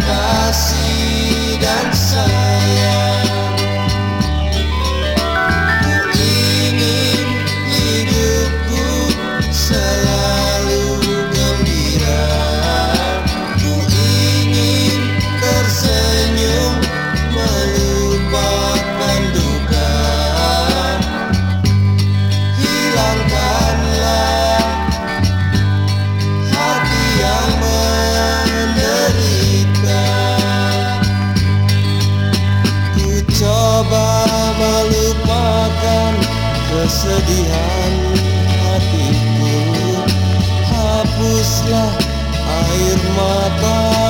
nada. Kesedihan hatiku. Hapuslah air mata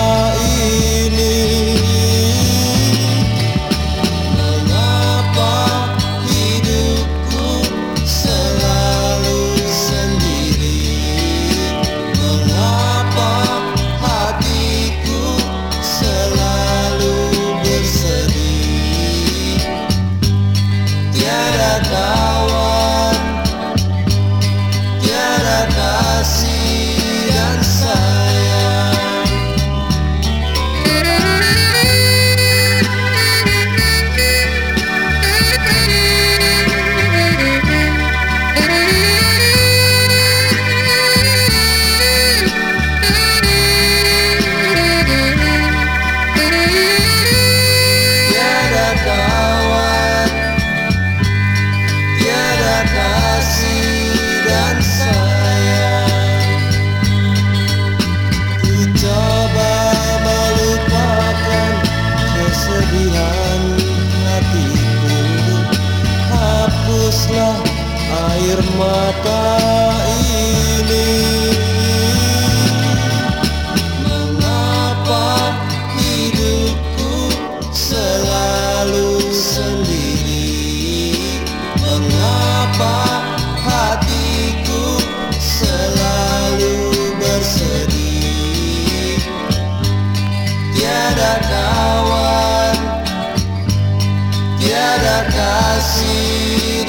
assim. Air mata ini. Mengapa hidupku selalu sendiri? Mengapa hatiku selalu bersedih? Tiada kawan Tiada kasih